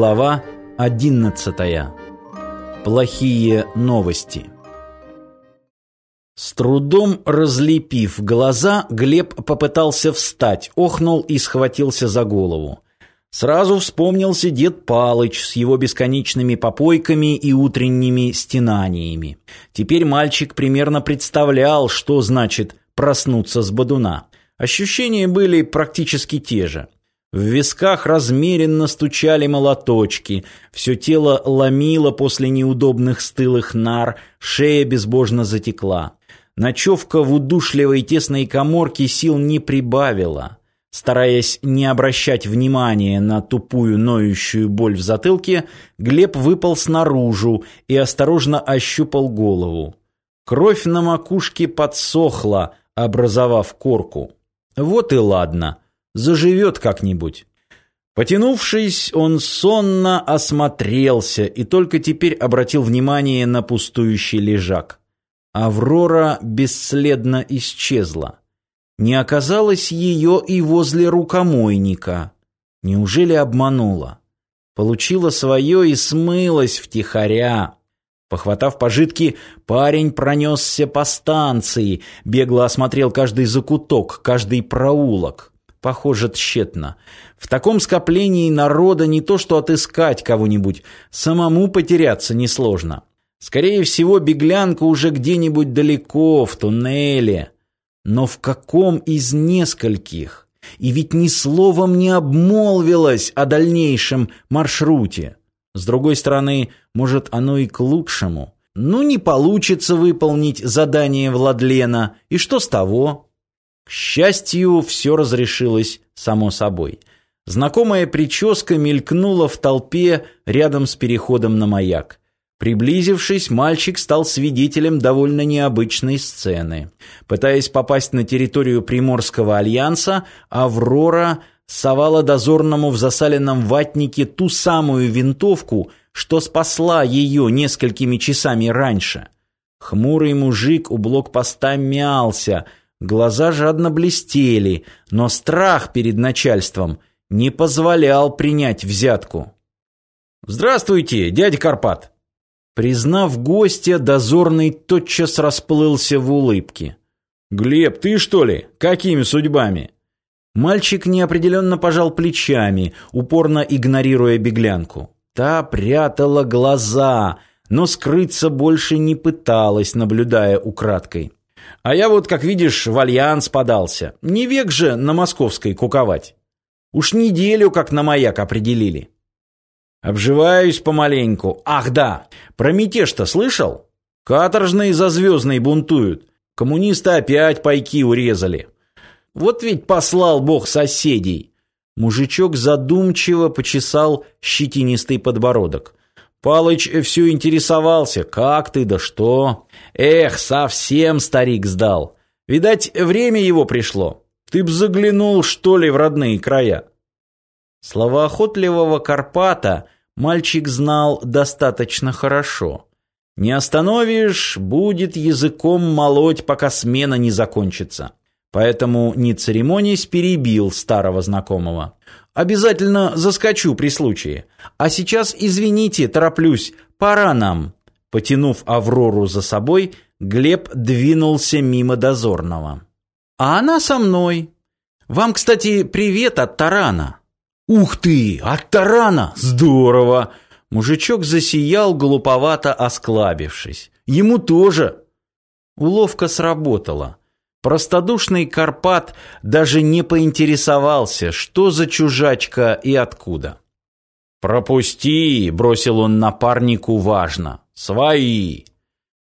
Глава 11. Плохие новости. С трудом разлепив глаза, Глеб попытался встать, охнул и схватился за голову. Сразу вспомнился дед Палыч с его бесконечными попойками и утренними стенаниями. Теперь мальчик примерно представлял, что значит проснуться с бодуна. Ощущения были практически те же. В висках размеренно стучали молоточки, все тело ломило после неудобных стылых нар, шея безбожно затекла. Ночевка в удушливой тесной коморке сил не прибавила. Стараясь не обращать внимания на тупую ноющую боль в затылке, Глеб выпал снаружи и осторожно ощупал голову. Кровь на макушке подсохла, образовав корку. Вот и ладно заживет как-нибудь. Потянувшись, он сонно осмотрелся и только теперь обратил внимание на пустующий лежак. Аврора бесследно исчезла. Не оказалось ее и возле рукомойника. Неужели обманула? Получила свое и смылась втихаря. Похватав пожитки, парень пронесся по станции, бегло осмотрел каждый закуток, каждый проулок похоже, тщетно. В таком скоплении народа не то что отыскать кого-нибудь, самому потеряться несложно. Скорее всего, беглянка уже где-нибудь далеко, в туннеле. Но в каком из нескольких? И ведь ни словом не обмолвилась о дальнейшем маршруте. С другой стороны, может, оно и к лучшему. Ну, не получится выполнить задание Владлена, и что с того? К счастью, все разрешилось само собой. Знакомая прическа мелькнула в толпе рядом с переходом на маяк. Приблизившись, мальчик стал свидетелем довольно необычной сцены. Пытаясь попасть на территорию Приморского альянса, Аврора совала дозорному в засаленном ватнике ту самую винтовку, что спасла ее несколькими часами раньше. Хмурый мужик у блокпоста мялся – Глаза жадно блестели, но страх перед начальством не позволял принять взятку. «Здравствуйте, дядя Карпат!» Признав гостя, дозорный тотчас расплылся в улыбке. «Глеб, ты что ли? Какими судьбами?» Мальчик неопределенно пожал плечами, упорно игнорируя беглянку. Та прятала глаза, но скрыться больше не пыталась, наблюдая украдкой. А я вот, как видишь, в альянс подался. Не век же на московской куковать. Уж неделю как на маяк определили. Обживаюсь помаленьку. Ах да, про мятеж-то слышал? Каторжные за звездной бунтуют. Коммунисты опять пайки урезали. Вот ведь послал бог соседей. Мужичок задумчиво почесал щетинистый подбородок. Палыч все интересовался, как ты да что. Эх, совсем старик сдал. Видать, время его пришло. Ты б заглянул, что ли, в родные края. Слова охотливого Карпата мальчик знал достаточно хорошо. Не остановишь, будет языком молоть, пока смена не закончится. Поэтому, не церемонясь, перебил старого знакомого. Обязательно заскочу при случае. А сейчас, извините, тороплюсь, пора нам». Потянув Аврору за собой, Глеб двинулся мимо дозорного. «А она со мной. Вам, кстати, привет от Тарана». «Ух ты, от Тарана! Здорово!» Мужичок засиял, глуповато осклабившись. «Ему тоже!» Уловка сработала. Простодушный Карпат даже не поинтересовался, что за чужачка и откуда. «Пропусти!» — бросил он напарнику важно. «Свои!»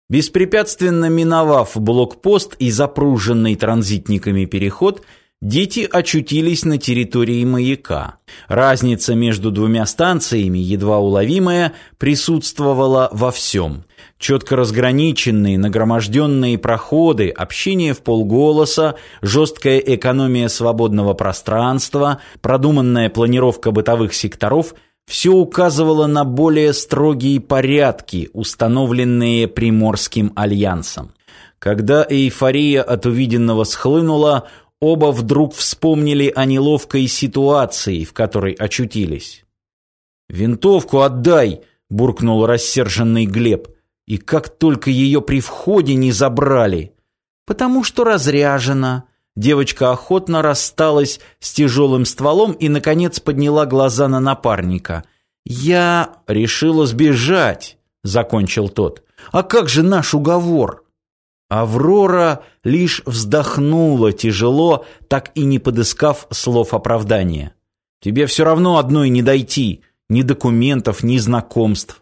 Беспрепятственно миновав блокпост и запруженный транзитниками переход, дети очутились на территории маяка. Разница между двумя станциями, едва уловимая, присутствовала во всем. Четко разграниченные, нагроможденные проходы, общение в полголоса, жесткая экономия свободного пространства, продуманная планировка бытовых секторов – все указывало на более строгие порядки, установленные Приморским альянсом. Когда эйфория от увиденного схлынула, оба вдруг вспомнили о неловкой ситуации, в которой очутились. «Винтовку отдай!» — буркнул рассерженный Глеб. «И как только ее при входе не забрали!» «Потому что разряжена!» Девочка охотно рассталась с тяжелым стволом и, наконец, подняла глаза на напарника. «Я решила сбежать», — закончил тот. «А как же наш уговор?» Аврора лишь вздохнула тяжело, так и не подыскав слов оправдания. «Тебе все равно одной не дойти, ни документов, ни знакомств».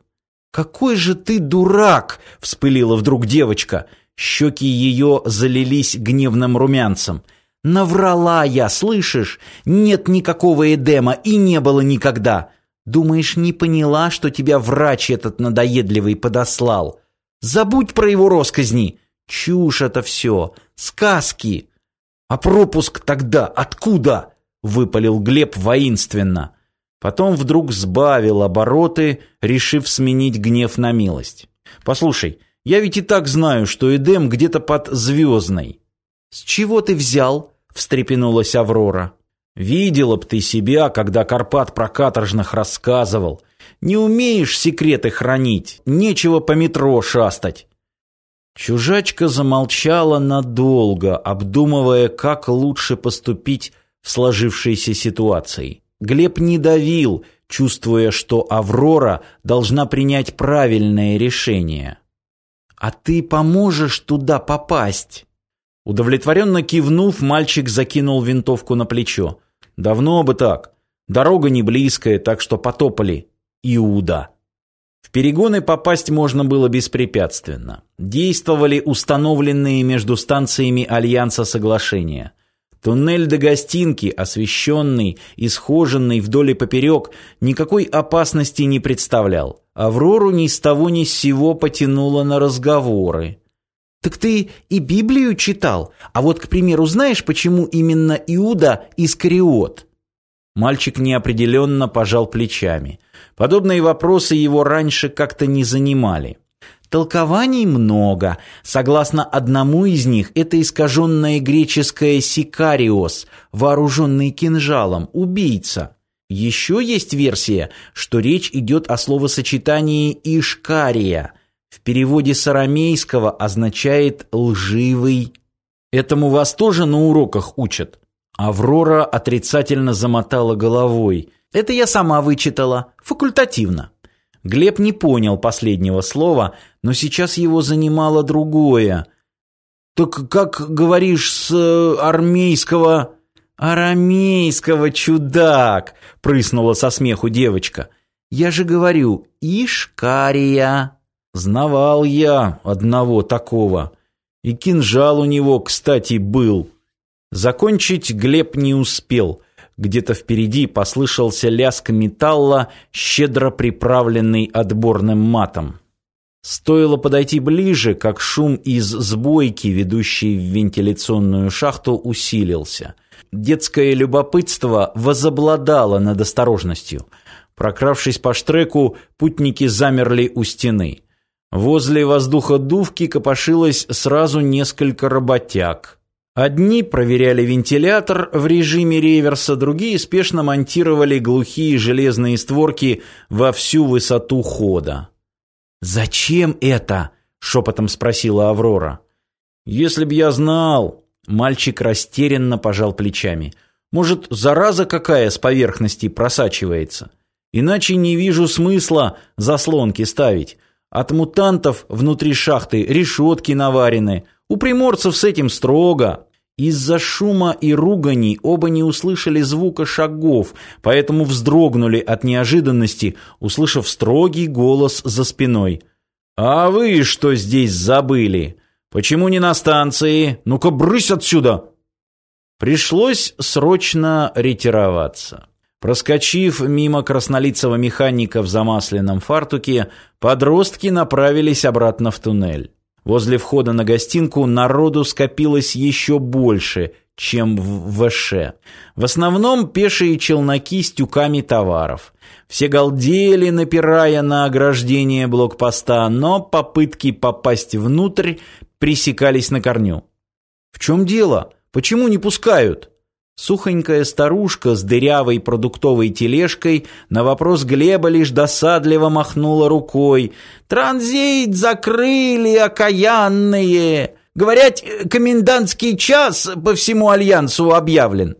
«Какой же ты дурак!» — вспылила вдруг девочка. Щеки ее залились гневным румянцем. «Наврала я, слышишь? Нет никакого эдема и не было никогда. Думаешь, не поняла, что тебя врач этот надоедливый подослал? Забудь про его росказни. Чушь это все, сказки. А пропуск тогда откуда? Выпалил Глеб воинственно. Потом вдруг сбавил обороты, решив сменить гнев на милость. Послушай, я ведь и так знаю, что Эдем где-то под Звездной. С чего ты взял? встрепенулась Аврора. Видела б ты себя, когда Карпат про каторжных рассказывал. Не умеешь секреты хранить, нечего по метро шастать. Чужачка замолчала надолго, обдумывая, как лучше поступить в сложившейся ситуации. Глеб не давил, чувствуя, что Аврора должна принять правильное решение. «А ты поможешь туда попасть?» Удовлетворенно кивнув, мальчик закинул винтовку на плечо. «Давно бы так. Дорога не близкая, так что потопали. Иуда». В перегоны попасть можно было беспрепятственно. Действовали установленные между станциями Альянса соглашения. Туннель до гостинки, освещенный и схоженный вдоль и поперек, никакой опасности не представлял. Аврору ни с того ни с сего потянуло на разговоры. «Так ты и Библию читал? А вот, к примеру, знаешь, почему именно Иуда Искариот?» Мальчик неопределенно пожал плечами. Подобные вопросы его раньше как-то не занимали. Толкований много. Согласно одному из них, это искаженное греческое «сикариос», вооруженный кинжалом, убийца. Еще есть версия, что речь идет о словосочетании «ишкария». В переводе с арамейского означает «лживый». Этому вас тоже на уроках учат? Аврора отрицательно замотала головой. Это я сама вычитала, факультативно. Глеб не понял последнего слова, но сейчас его занимало другое. «Так как, говоришь, с э, армейского...» «Арамейского, чудак!» — прыснула со смеху девочка. «Я же говорю, Ишкария!» Знавал я одного такого. И кинжал у него, кстати, был. Закончить Глеб не успел. Где-то впереди послышался лязг металла, щедро приправленный отборным матом. Стоило подойти ближе, как шум из сбойки, ведущей в вентиляционную шахту, усилился. Детское любопытство возобладало над осторожностью. Прокравшись по штреку, путники замерли у стены. Возле воздуходувки копошилось сразу несколько работяг. Одни проверяли вентилятор в режиме реверса, другие спешно монтировали глухие железные створки во всю высоту хода. «Зачем это?» — шепотом спросила Аврора. «Если б я знал...» — мальчик растерянно пожал плечами. «Может, зараза какая с поверхности просачивается? Иначе не вижу смысла заслонки ставить. От мутантов внутри шахты решетки наварены, у приморцев с этим строго. Из-за шума и ругани оба не услышали звука шагов, поэтому вздрогнули от неожиданности, услышав строгий голос за спиной. «А вы что здесь забыли? Почему не на станции? Ну-ка, брысь отсюда!» Пришлось срочно ретироваться. Проскочив мимо краснолицего механика в замасленном фартуке, подростки направились обратно в туннель. Возле входа на гостинку народу скопилось еще больше, чем в ВШ. В основном пешие челноки с тюками товаров. Все галдели, напирая на ограждение блокпоста, но попытки попасть внутрь пресекались на корню. «В чем дело? Почему не пускают?» Сухонькая старушка с дырявой продуктовой тележкой на вопрос Глеба лишь досадливо махнула рукой. «Транзит закрыли, окаянные! Говорят, комендантский час по всему Альянсу объявлен.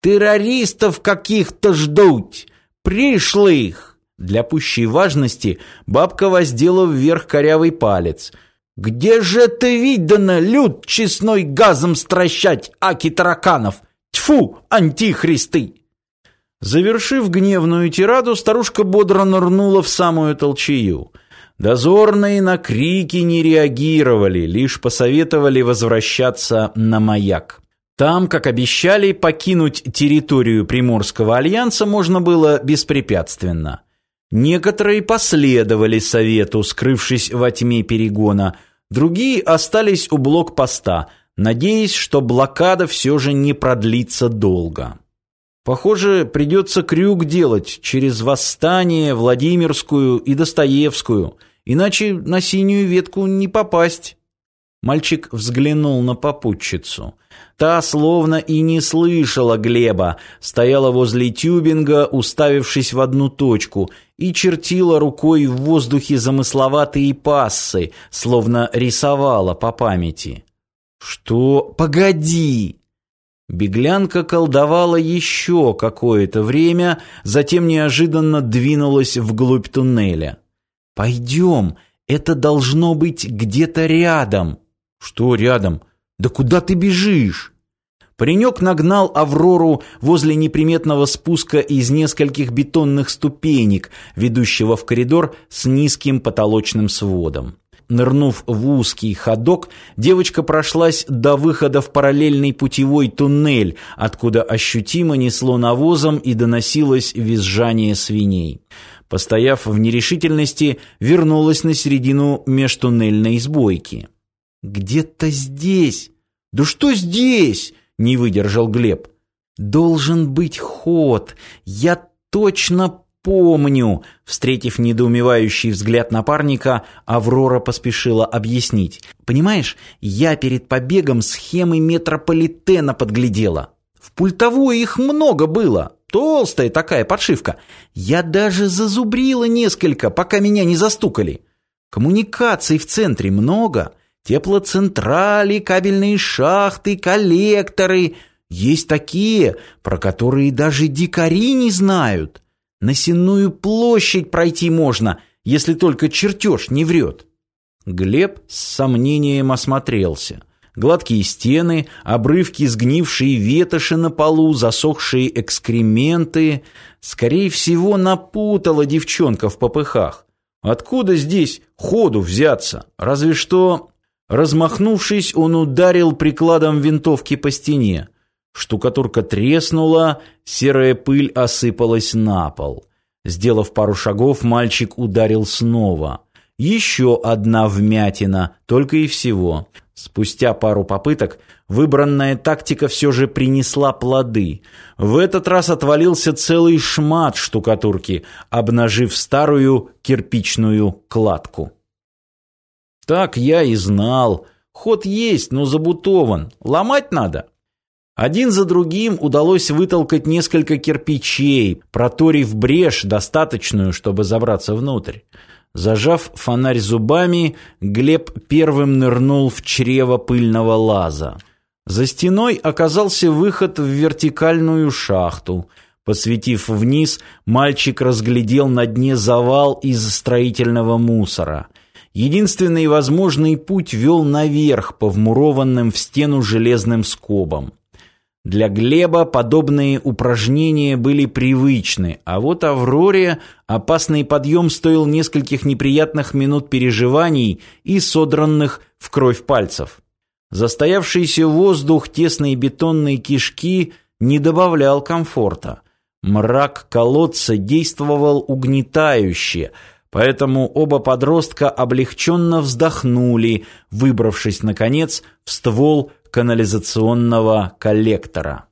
Террористов каких-то ждут, пришлых!» Для пущей важности бабка воздела вверх корявый палец. «Где же это видано люд честной газом стращать, аки тараканов? Тьфу, антихристы!» Завершив гневную тираду, старушка бодро нырнула в самую толчею. Дозорные на крики не реагировали, лишь посоветовали возвращаться на маяк. Там, как обещали, покинуть территорию Приморского альянса можно было беспрепятственно. Некоторые последовали совету, скрывшись во тьме перегона, другие остались у блокпоста – надеясь, что блокада все же не продлится долго. Похоже, придется крюк делать через Восстание, Владимирскую и Достоевскую, иначе на синюю ветку не попасть. Мальчик взглянул на попутчицу. Та словно и не слышала Глеба, стояла возле тюбинга, уставившись в одну точку, и чертила рукой в воздухе замысловатые пассы, словно рисовала по памяти. «Что? Погоди!» Беглянка колдовала еще какое-то время, затем неожиданно двинулась вглубь туннеля. «Пойдем, это должно быть где-то рядом». «Что рядом? Да куда ты бежишь?» Паренек нагнал Аврору возле неприметного спуска из нескольких бетонных ступенек, ведущего в коридор с низким потолочным сводом. Нырнув в узкий ходок, девочка прошлась до выхода в параллельный путевой туннель, откуда ощутимо несло навозом и доносилось визжание свиней. Постояв в нерешительности, вернулась на середину межтуннельной сбойки. «Где-то здесь!» «Да что здесь?» — не выдержал Глеб. «Должен быть ход. Я точно помню!» Встретив недоумевающий взгляд напарника, Аврора поспешила объяснить. «Понимаешь, я перед побегом схемы метрополитена подглядела. В пультовой их много было. Толстая такая подшивка. Я даже зазубрила несколько, пока меня не застукали. Коммуникаций в центре много. Теплоцентрали, кабельные шахты, коллекторы. Есть такие, про которые даже дикари не знают». На Сенную площадь пройти можно, если только чертеж не врет. Глеб с сомнением осмотрелся. Гладкие стены, обрывки сгнившей ветоши на полу, засохшие экскременты. Скорее всего, напутала девчонка в попыхах. Откуда здесь ходу взяться? Разве что... Размахнувшись, он ударил прикладом винтовки по стене. Штукатурка треснула, серая пыль осыпалась на пол. Сделав пару шагов, мальчик ударил снова. Еще одна вмятина, только и всего. Спустя пару попыток выбранная тактика все же принесла плоды. В этот раз отвалился целый шмат штукатурки, обнажив старую кирпичную кладку. Так я и знал. Ход есть, но забутован. Ломать надо. Один за другим удалось вытолкать несколько кирпичей, проторив брешь, достаточную, чтобы забраться внутрь. Зажав фонарь зубами, Глеб первым нырнул в чрево пыльного лаза. За стеной оказался выход в вертикальную шахту. Посветив вниз, мальчик разглядел на дне завал из строительного мусора. Единственный возможный путь вел наверх по вмурованным в стену железным скобам. Для Глеба подобные упражнения были привычны, а вот Авроре опасный подъем стоил нескольких неприятных минут переживаний и содранных в кровь пальцев. Застоявшийся воздух тесной бетонной кишки не добавлял комфорта. Мрак колодца действовал угнетающе, поэтому оба подростка облегченно вздохнули, выбравшись, наконец, в ствол канализационного коллектора.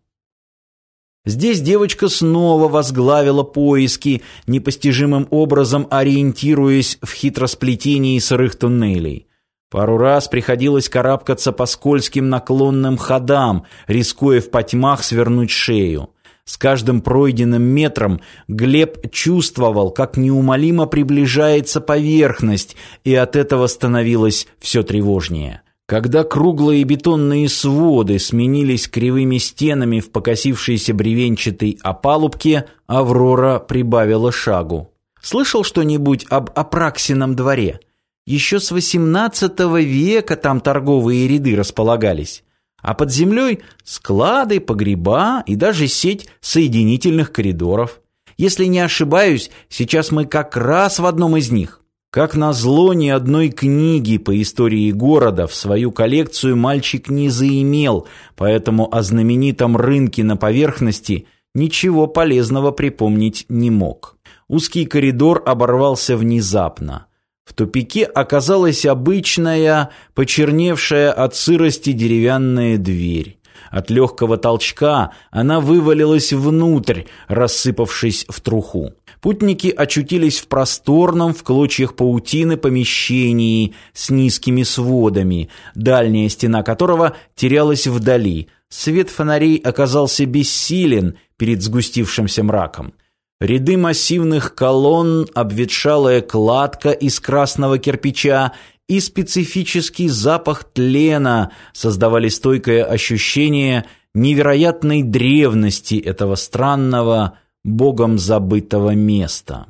Здесь девочка снова возглавила поиски, непостижимым образом ориентируясь в хитросплетении сырых туннелей. Пару раз приходилось карабкаться по скользким наклонным ходам, рискуя в потьмах свернуть шею. С каждым пройденным метром Глеб чувствовал, как неумолимо приближается поверхность, и от этого становилось все тревожнее. Когда круглые бетонные своды сменились кривыми стенами в покосившейся бревенчатой опалубке, Аврора прибавила шагу. «Слышал что-нибудь об Апраксином дворе? Еще с XVIII века там торговые ряды располагались, а под землей склады, погреба и даже сеть соединительных коридоров. Если не ошибаюсь, сейчас мы как раз в одном из них». Как назло, ни одной книги по истории города в свою коллекцию мальчик не заимел, поэтому о знаменитом рынке на поверхности ничего полезного припомнить не мог. Узкий коридор оборвался внезапно. В тупике оказалась обычная, почерневшая от сырости деревянная дверь. От легкого толчка она вывалилась внутрь, рассыпавшись в труху. Путники очутились в просторном, в клочьях паутины помещении с низкими сводами, дальняя стена которого терялась вдали. Свет фонарей оказался бессилен перед сгустившимся мраком. Ряды массивных колонн, обветшалая кладка из красного кирпича и специфический запах тлена создавали стойкое ощущение невероятной древности этого странного, богом забытого места.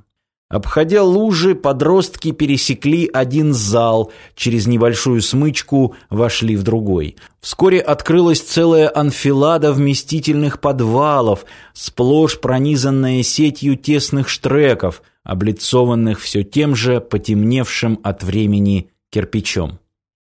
Обходя лужи, подростки пересекли один зал, через небольшую смычку вошли в другой. Вскоре открылась целая анфилада вместительных подвалов, сплошь пронизанная сетью тесных штреков, облицованных все тем же потемневшим от времени кирпичом.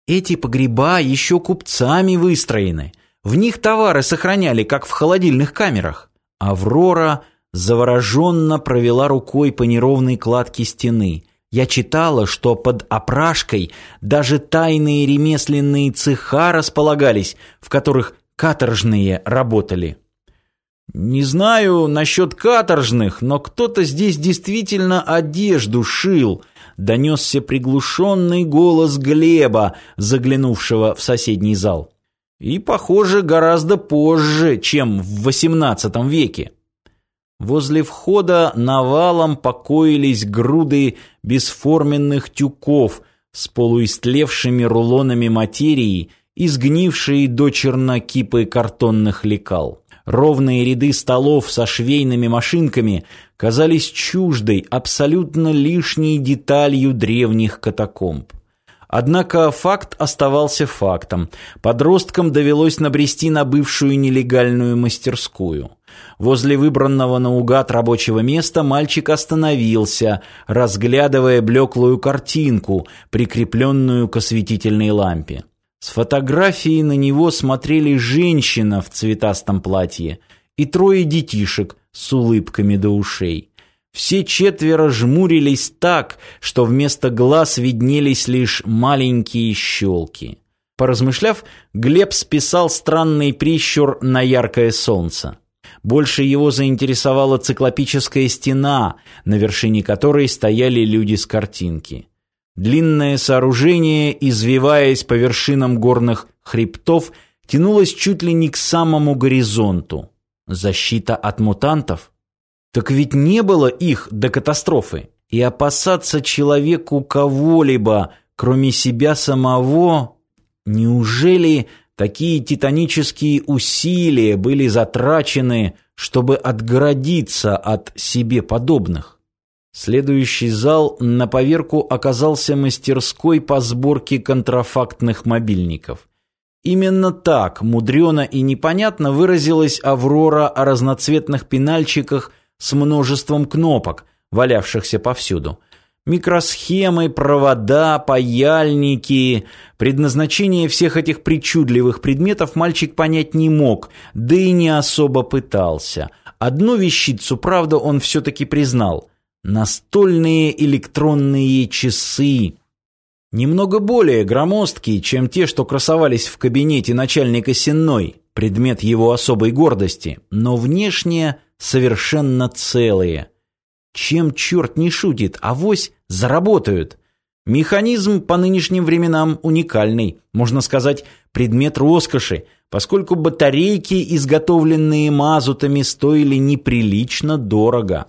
Эти погреба еще купцами выстроены. В них товары сохраняли, как в холодильных камерах. Аврора – завороженно провела рукой по неровной кладке стены. Я читала, что под опрашкой даже тайные ремесленные цеха располагались, в которых каторжные работали. Не знаю насчет каторжных, но кто-то здесь действительно одежду шил, донесся приглушенный голос Глеба, заглянувшего в соседний зал. И, похоже, гораздо позже, чем в XVIII веке. Возле входа навалом покоились груды бесформенных тюков с полуистлевшими рулонами материи и сгнившие до чернокипы картонных лекал. Ровные ряды столов со швейными машинками казались чуждой, абсолютно лишней деталью древних катакомб. Однако факт оставался фактом. Подросткам довелось набрести на бывшую нелегальную мастерскую. Возле выбранного наугад рабочего места мальчик остановился, разглядывая блеклую картинку, прикрепленную к осветительной лампе. С фотографии на него смотрели женщина в цветастом платье и трое детишек с улыбками до ушей. Все четверо жмурились так, что вместо глаз виднелись лишь маленькие щелки. Поразмышляв, Глеб списал странный прищур на яркое солнце. Больше его заинтересовала циклопическая стена, на вершине которой стояли люди с картинки. Длинное сооружение, извиваясь по вершинам горных хребтов, тянулось чуть ли не к самому горизонту. Защита от мутантов? Так ведь не было их до катастрофы. И опасаться человеку кого-либо, кроме себя самого, неужели такие титанические усилия были затрачены, чтобы отгородиться от себе подобных? Следующий зал на поверку оказался мастерской по сборке контрафактных мобильников. Именно так мудрено и непонятно выразилась Аврора о разноцветных пенальчиках – с множеством кнопок, валявшихся повсюду. Микросхемы, провода, паяльники. Предназначение всех этих причудливых предметов мальчик понять не мог, да и не особо пытался. Одну вещицу, правда, он все-таки признал. Настольные электронные часы. Немного более громоздкие, чем те, что красовались в кабинете начальника Сенной, предмет его особой гордости, но внешне совершенно целые. Чем черт не шутит, авось заработают. Механизм по нынешним временам уникальный, можно сказать, предмет роскоши, поскольку батарейки, изготовленные мазутами, стоили неприлично дорого.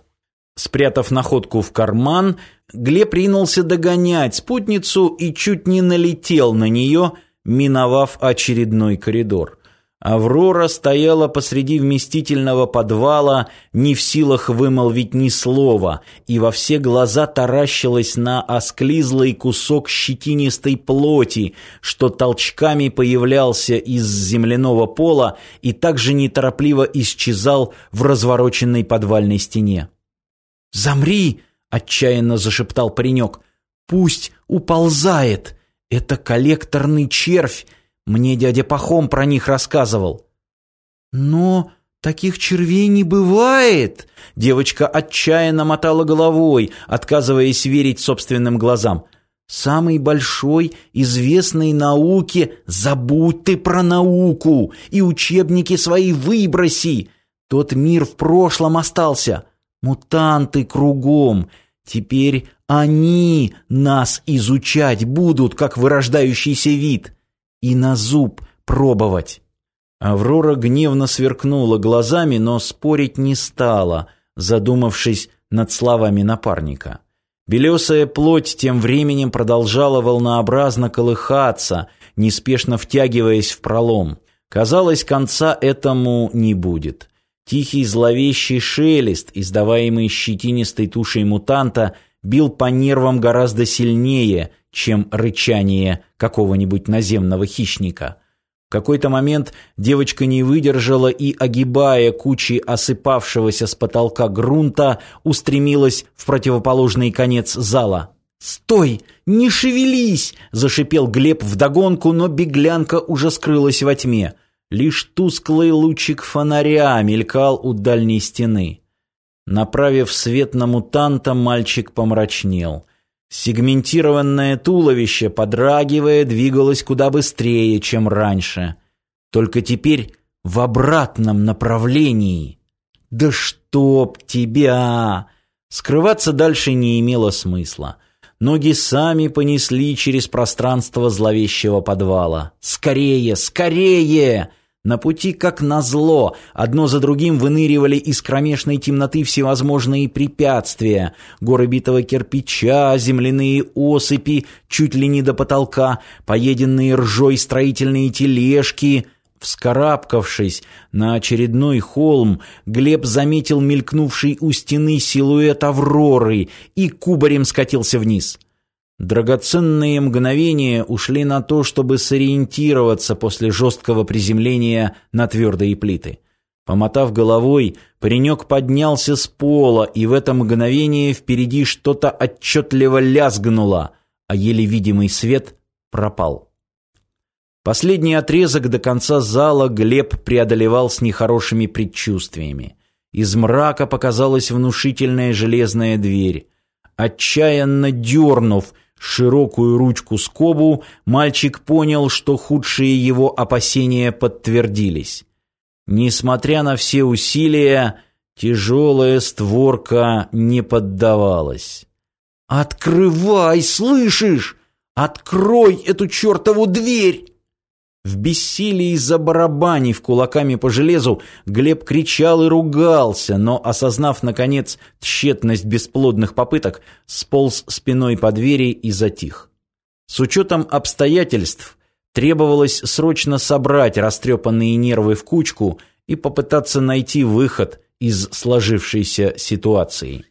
Спрятав находку в карман, Глеб ринулся догонять спутницу и чуть не налетел на нее, миновав очередной коридор. Аврора стояла посреди вместительного подвала, не в силах вымолвить ни слова, и во все глаза таращилась на осклизлый кусок щетинистой плоти, что толчками появлялся из земляного пола и также неторопливо исчезал в развороченной подвальной стене. «Замри!» — отчаянно зашептал паренек. «Пусть уползает! Это коллекторный червь!» Мне дядя Пахом про них рассказывал. Но таких червей не бывает. Девочка отчаянно мотала головой, отказываясь верить собственным глазам. Самый большой, известный науке, забудь ты про науку и учебники свои выброси. Тот мир в прошлом остался. Мутанты кругом. Теперь они нас изучать будут, как вырождающийся вид и на зуб пробовать. Аврора гневно сверкнула глазами, но спорить не стала, задумавшись над словами напарника. Белесая плоть тем временем продолжала волнообразно колыхаться, неспешно втягиваясь в пролом. Казалось, конца этому не будет. Тихий зловещий шелест, издаваемый щетинистой тушей мутанта, бил по нервам гораздо сильнее, чем рычание какого-нибудь наземного хищника. В какой-то момент девочка не выдержала и, огибая кучи осыпавшегося с потолка грунта, устремилась в противоположный конец зала. «Стой! Не шевелись!» – зашипел Глеб вдогонку, но беглянка уже скрылась во тьме. Лишь тусклый лучик фонаря мелькал у дальней стены. Направив свет на мутанта, мальчик помрачнел – Сегментированное туловище, подрагивая, двигалось куда быстрее, чем раньше. Только теперь в обратном направлении. «Да чтоб тебя!» Скрываться дальше не имело смысла. Ноги сами понесли через пространство зловещего подвала. «Скорее! Скорее!» На пути, как назло, одно за другим выныривали из кромешной темноты всевозможные препятствия. Горы битого кирпича, земляные осыпи, чуть ли не до потолка, поеденные ржой строительные тележки. Вскарабкавшись на очередной холм, Глеб заметил мелькнувший у стены силуэт Авроры и кубарем скатился вниз. Драгоценные мгновения ушли на то, чтобы сориентироваться после жесткого приземления на твердые плиты. Помотав головой, паренек поднялся с пола, и в это мгновение впереди что-то отчетливо лязгнуло, а еле видимый свет пропал. Последний отрезок до конца зала Глеб преодолевал с нехорошими предчувствиями. Из мрака показалась внушительная железная дверь. Отчаянно дернув, широкую ручку скобу, мальчик понял, что худшие его опасения подтвердились. Несмотря на все усилия, тяжелая створка не поддавалась. «Открывай, слышишь? Открой эту чертову дверь!» В бессилии забарабанив кулаками по железу, Глеб кричал и ругался, но, осознав, наконец, тщетность бесплодных попыток, сполз спиной по двери и затих. С учетом обстоятельств требовалось срочно собрать растрепанные нервы в кучку и попытаться найти выход из сложившейся ситуации.